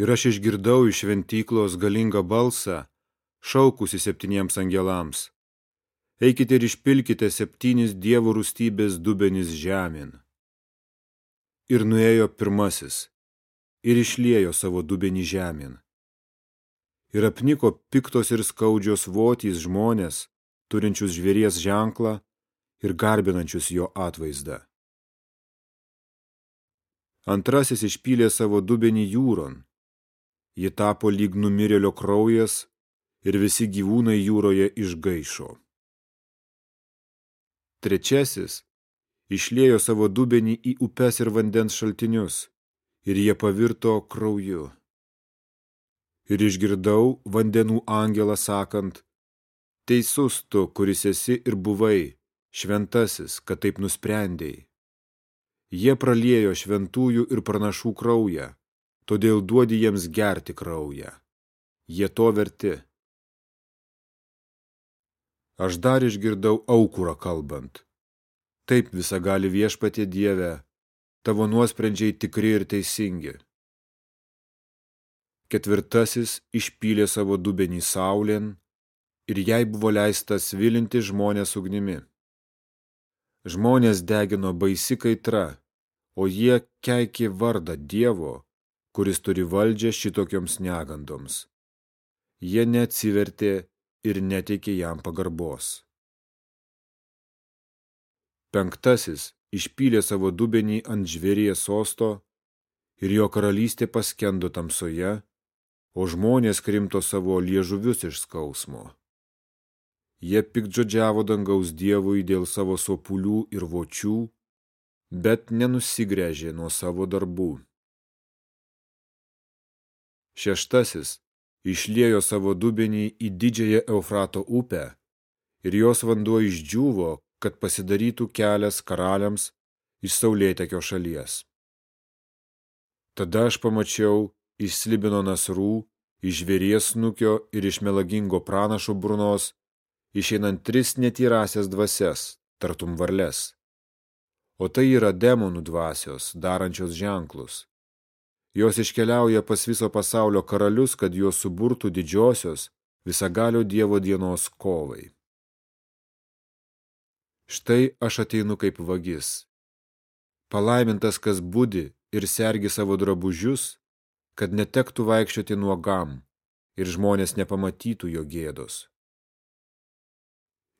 Ir aš išgirdau iš šventyklos galingą balsą, šaukusi septyniems angelams. Eikite ir išpilkite septynis dievų rūstybės dubenis žemėn. Ir nuėjo pirmasis, ir išliejo savo dubenį žemėn. Ir apniko piktos ir skaudžios votys žmonės, turinčius žvėries ženklą ir garbinančius jo atvaizdą. Antrasis išpylė savo dubenį jūron. Ji tapo lyg numirėlio kraujas ir visi gyvūnai jūroje išgaišo. Trečiasis išliejo savo dubenį į upes ir vandens šaltinius, ir jie pavirto krauju. Ir išgirdau vandenų angelą sakant, teisus tu, kuris esi ir buvai, šventasis, kad taip nusprendėjai. Jie praliejo šventųjų ir pranašų kraują, todėl duodi jiems gerti kraują. Jie to verti. Aš dar išgirdau aukurą kalbant. Taip visa gali viešpatie Dieve, tavo nuosprendžiai tikri ir teisingi. Ketvirtasis išpylė savo dubenį saulėn ir jai buvo leista svilinti žmonės ugnimi. Žmonės degino baisi kaitra, o jie keikė vardą Dievo, kuris turi valdžią šitokioms negandoms. Jie neatsivertė ir neteikė jam pagarbos. Penktasis išpylė savo dubenį ant žvėries sosto ir jo karalystė paskendo tamsoje, o žmonės krimto savo liežuvius iš skausmo. Jie pikdžodžiavo dangaus dievui dėl savo sopulių ir vočių, bet nenusigręžė nuo savo darbų. Šeštasis išliejo savo dubenį į didžiąją Eufrato upę ir jos vanduo išdžiūvo, kad pasidarytų kelias karaliams iš saulėtekio šalies. Tada aš pamačiau iš slibino nasrų, iš žvėries snukio ir iš melagingo pranašo burnos, išeinant tris netyrasias dvasias, tartum varles. O tai yra demonų dvasios, darančios ženklus. Jos iškeliauja pas viso pasaulio karalius, kad juos suburtų didžiosios visagalio Dievo dienos kovai. Štai aš ateinu kaip vagis. Palaimintas, kas budi ir sergi savo drabužius, kad netektų vaikščioti nuogam ir žmonės nepamatytų jo gėdos.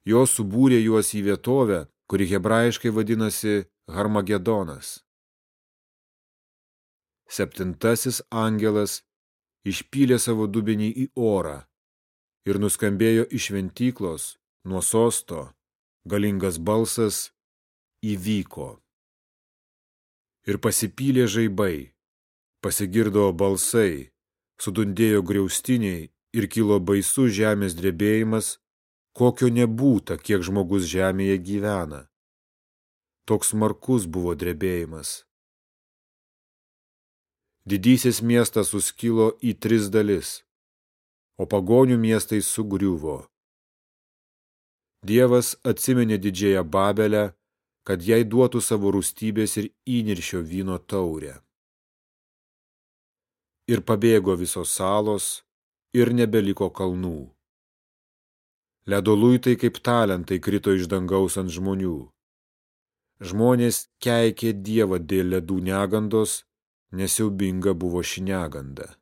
Jos subūrė juos į vietovę, kuri hebrajiškai vadinasi Harmagedonas. Septintasis angelas išpylė savo dubenį į orą ir nuskambėjo iš šventyklos nuo sosto, galingas balsas įvyko. Ir pasipylė žaibai, pasigirdo balsai, sudundėjo griaustiniai ir kilo baisus žemės drebėjimas, kokio nebūta, kiek žmogus žemėje gyvena. Toks smarkus buvo drebėjimas. Didysis miestas suskilo į tris dalis, o pagonių miestai sugriuvo. Dievas atsimenė didžiąją Babelę, kad jai duotų savo rūstybės ir įniršio vyno taurę. Ir pabėgo visos salos, ir nebeliko kalnų. Ledo luitai kaip talentai krito iš dangaus ant žmonių. Žmonės keikė Dievą dėl ledų negandos nesiaubinga buvo ši neganda.